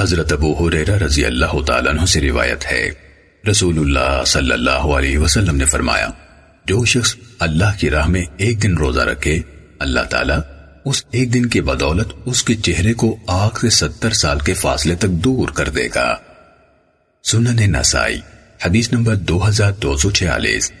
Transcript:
حضرت ابو حریرہ رضی اللہ تعالیٰ عنہ سے روایت ہے۔ رسول اللہ صلی اللہ علیہ وسلم نے فرمایا، جو شخص اللہ کی راہ میں ایک دن روزہ رکھے، اللہ تعالیٰ اس ایک دن کی بدولت اس کے چہرے کو آگ سے ستر سال کے فاصلے تک دور کر دے گا۔ سنن نسائی، حدیث نمبر دو ہزار دو سو چھیالیس۔